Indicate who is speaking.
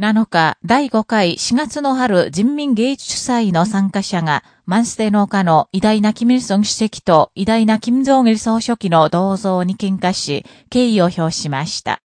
Speaker 1: 7日、第5回4月の春人民芸術祭の参加者が、マンステ農家の偉大なキム・イルソン主席と偉大なキム・ジョンイル総書記の銅像に喧嘩し、敬意を表しました。